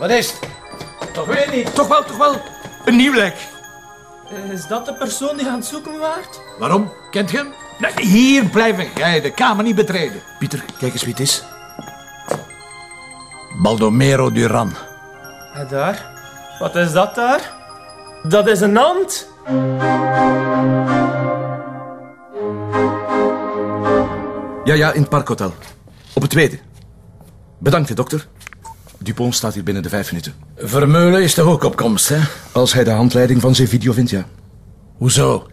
Wat is het? Toch weer niet. Toch wel, toch wel. Een nieuw lijk. Is dat de persoon die aan het zoeken waart? Waarom? Kent je hem? Nee, hier blijven gij, de kamer niet betreden. Pieter, kijk eens wie het is. Baldomero Duran. En daar? Wat is dat daar? Dat is een hand. Ja, ja, in het parkhotel. Op het tweede. Bedankt, hè, dokter. Dupont staat hier binnen de vijf minuten. Vermeulen is toch ook op komst, hè? Als hij de handleiding van zijn video vindt, ja. Hoezo?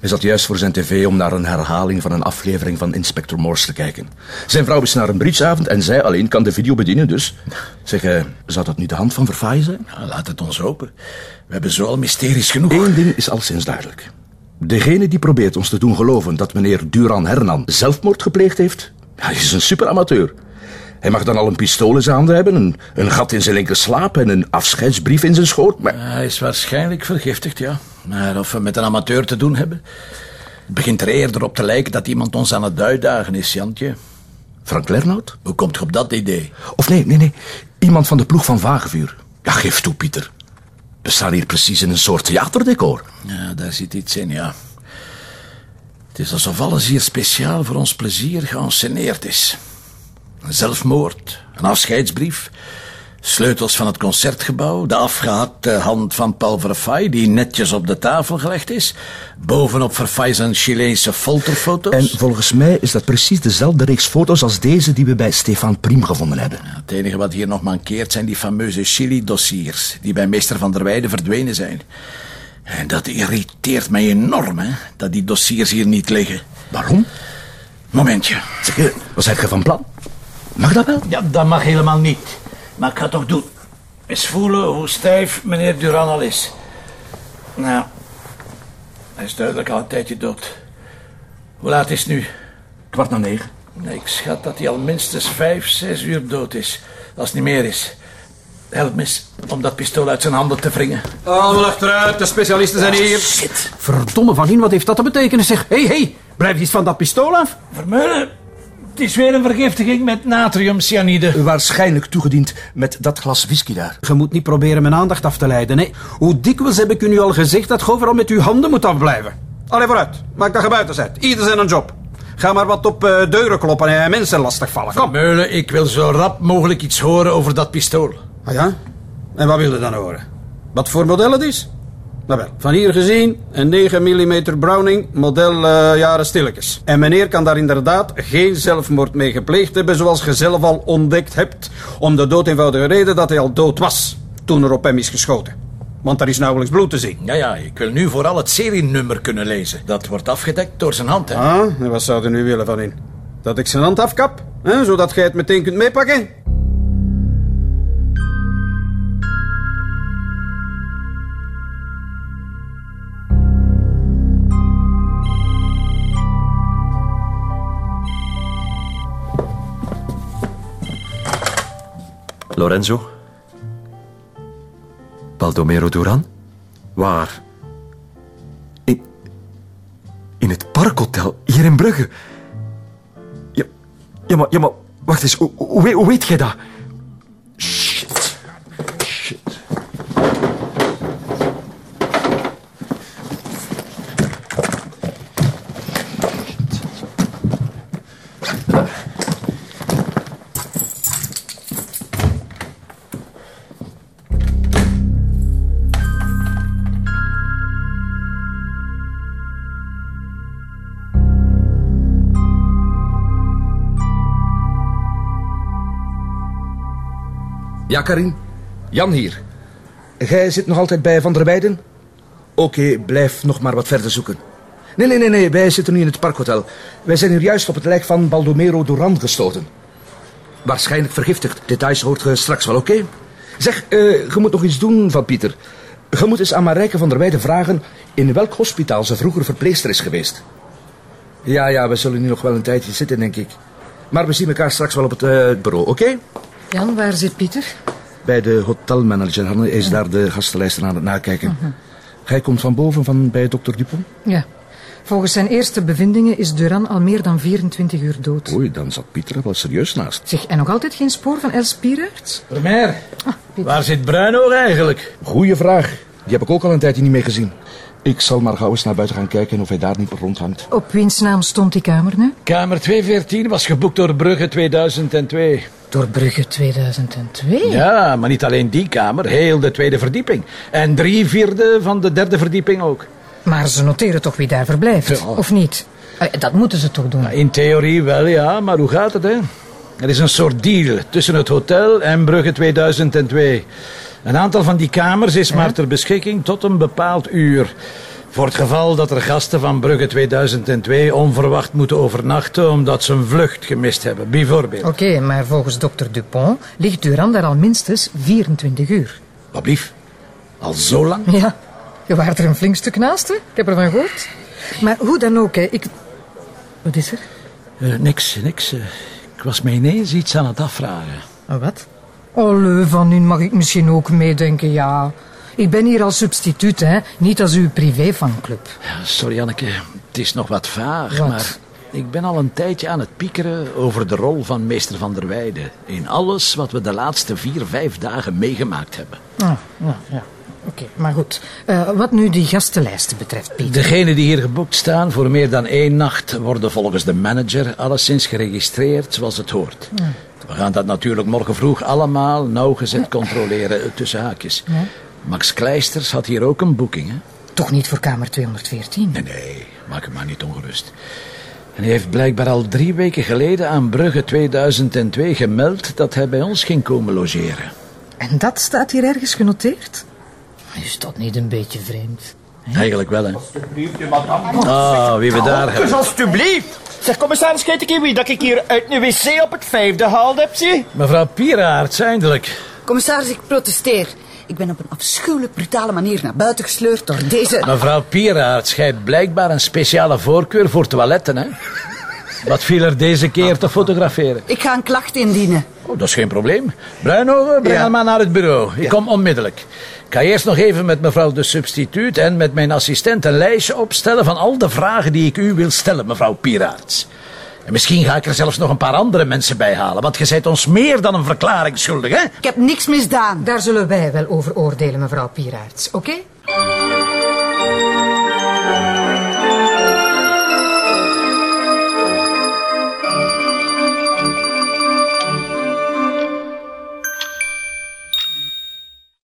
Hij zat juist voor zijn tv om naar een herhaling van een aflevering van Inspector Morse te kijken. Zijn vrouw is naar een bridgeavond en zij alleen kan de video bedienen, dus... Zeg, eh, zou dat niet de hand van Verfaaien zijn? Nou, laat het ons hopen. We hebben zo al mysteries genoeg. Eén ding is al sinds duidelijk. Degene die probeert ons te doen geloven dat meneer Duran Hernan zelfmoord gepleegd heeft, hij is een superamateur. Hij mag dan al een pistool in zijn handen hebben, een, een gat in zijn linker slaap en een afscheidsbrief in zijn schoot, maar... Hij is waarschijnlijk vergiftigd, ja. Maar of we met een amateur te doen hebben... Het begint er eerder op te lijken dat iemand ons aan het uitdagen is, Jantje. Frank Lernout? Hoe komt je op dat idee? Of nee, nee, nee. Iemand van de ploeg van Vagevuur. Ja, geef toe, Pieter. We staan hier precies in een soort theaterdecor. Ja, daar zit iets in, ja. Het is alsof alles hier speciaal voor ons plezier geanceneerd is. Een zelfmoord, een afscheidsbrief, sleutels van het concertgebouw, de afgehakte hand van Paul Verfay die netjes op de tafel gelegd is, bovenop Verfay zijn Chileense folterfoto's. En volgens mij is dat precies dezelfde reeks foto's als deze die we bij Stefan Priem gevonden hebben. Ja, het enige wat hier nog mankeert zijn die fameuze Chili-dossiers die bij meester Van der Weijden verdwenen zijn. En dat irriteert mij enorm, hè, dat die dossiers hier niet liggen. Waarom? Momentje. Zeg, eh, wat zeg je van plan? Mag dat wel? Ja, dat mag helemaal niet. Maar ik ga het toch doen. Eens voelen hoe stijf meneer Duran al is. Nou, hij is duidelijk al een tijdje dood. Hoe laat is het nu? Kwart na negen. Nee, ik schat dat hij al minstens vijf, zes uur dood is. Als het niet meer is. Help me eens om dat pistool uit zijn handen te wringen. Allemaal achteruit, de specialisten zijn hier. Shit. Verdomme van in, wat heeft dat te betekenen zeg? Hé, hey, hé, hey, blijf iets van dat pistool af. Vermeulen, het is weer een vergiftiging met natriumcyanide. Waarschijnlijk toegediend met dat glas whisky daar. Je moet niet proberen mijn aandacht af te leiden, hè. Hoe dikwijls heb ik u nu al gezegd dat je overal met uw handen moet afblijven? Allee, vooruit. Maak dat je buiten bent. Ieder zijn een job. Ga maar wat op eh, deuren kloppen en mensen lastigvallen. Kom. Vermeulen, ik wil zo rap mogelijk iets horen over dat pistool. Ah ja? En wat wil je dan horen? Wat voor model het is? Nou wel, van hier gezien een 9 mm Browning, model eh, jaren stilletjes. En meneer kan daar inderdaad geen zelfmoord mee gepleegd hebben, zoals je zelf al ontdekt hebt. Om de dood eenvoudige reden dat hij al dood was toen er op hem is geschoten. Want er is nauwelijks bloed te zien. Ja, ja, ik wil nu vooral het serienummer kunnen lezen. Dat wordt afgedekt door zijn hand, hè. Ah, en wat zou er nu willen van in? Dat ik zijn hand afkap, hè, zodat jij het meteen kunt meepakken? Lorenzo? Baldomero Duran? Waar? In, in het parkhotel, hier in Brugge. Ja, ja, maar, ja, maar wacht eens, hoe, hoe, hoe weet jij dat? Ja, Karin. Jan hier. Jij zit nog altijd bij Van der Weijden? Oké, blijf nog maar wat verder zoeken. Nee, nee, nee, nee, wij zitten nu in het parkhotel. Wij zijn hier juist op het lijk van Baldomero Duran gestoten. Waarschijnlijk vergiftigd. Details hoort je straks wel, oké? Zeg, eh, je moet nog iets doen van Pieter. Je moet eens aan Marijke van der Weijden vragen... in welk hospitaal ze vroeger verpleegster is geweest. Ja, ja, we zullen nu nog wel een tijdje zitten, denk ik. Maar we zien elkaar straks wel op het eh, bureau, oké? Jan, waar zit Pieter? Bij de hotelmanager. Hanne is daar de gastenlijsten aan het nakijken. Hij komt van boven van bij dokter Dupont. Ja. Volgens zijn eerste bevindingen is Duran al meer dan 24 uur dood. Oei, dan zat Pieter er wel serieus naast. Zeg, en nog altijd geen spoor van Els Pieraerts? Vermeer, Pieter. Waar zit Bruinoog eigenlijk? Goeie vraag. Die heb ik ook al een tijdje niet meer gezien. Ik zal maar gauw eens naar buiten gaan kijken of hij daar niet rondhangt. Op wiens naam stond die kamer nu? Kamer 214 was geboekt door Brugge 2002. Door Brugge 2002. Ja, maar niet alleen die kamer, heel de tweede verdieping. En drie vierde van de derde verdieping ook. Maar ze noteren toch wie daar verblijft, Ja. of niet? Eh, Dat moeten ze toch doen? In theorie wel, ja, maar hoe gaat het, hè? Er is een soort deal tussen het hotel en Brugge 2002. Een aantal van die kamers is maar ter beschikking tot een bepaald uur. Voor het geval dat er gasten van Brugge 2002 onverwacht moeten overnachten omdat ze een vlucht gemist hebben, bijvoorbeeld. Oké, maar volgens dokter Dupont ligt Durand daar al minstens 24 uur. Wat blief? Al zo lang? Ja, je waart er een flink stuk naast, hè? Ik heb ervan gehoord. Maar hoe dan ook, hè, ik... Wat is er? Eh, niks, niks. eh, ik was me ineens iets aan het afvragen. Oh, wat? Allee, van u mag ik misschien ook meedenken, ja. Ik ben hier als substituut, hè. Niet als uw privéfanclub. Ja, Sorry, Anneke, het is nog wat vaag, Wat? maar ik ben al een tijdje aan het piekeren over de rol van meester Van der Weijden in alles wat we de laatste vier, vijf dagen meegemaakt hebben. Ah, ja, ja. Oké, maar goed. Eh, wat nu die gastenlijsten betreft, Pieter. Degenen die hier geboekt staan voor meer dan één nacht worden volgens de manager alleszins geregistreerd zoals het hoort. We gaan dat natuurlijk morgen vroeg allemaal nauwgezet controleren tussen haakjes. Max Kleisters had hier ook een boeking, hè? Toch niet voor kamer 214? Nee, nee, maak hem maar niet ongerust. En hij heeft blijkbaar al drie weken geleden aan Brugge 2002 gemeld dat hij bij ons ging komen logeren. En dat staat hier ergens genoteerd? Is dat niet een beetje vreemd? Eigenlijk wel, hè? Ah, wie we daar Dus hebben. alstublieft. Zeg, commissaris, kijk ik wie dat ik hier uit een wc op het vijfde gehaald heb, zie? Mevrouw Pieraerts, eindelijk. Commissaris, ik protesteer. Ik ben op een afschuwelijk brutale manier naar buiten gesleurd door deze... Mevrouw Pieraerts, gij hebt blijkbaar een speciale voorkeur voor toiletten, hè? Wat viel er deze keer te fotograferen? Ik ga een klacht indienen. Oh, dat is geen probleem. Bruinhoven, breng Ja. hem maar naar het bureau. Ik kom onmiddellijk. Ik ga eerst nog even met mevrouw de substituut en met mijn assistent een lijstje opstellen van al de vragen die ik u wil stellen, mevrouw Pieraerts. En misschien ga ik er zelfs nog een paar andere mensen bij halen, want je bent ons meer dan een verklaring schuldig, hè? Ik heb niks misdaan. Daar zullen wij wel over oordelen, mevrouw Pieraerts, oké?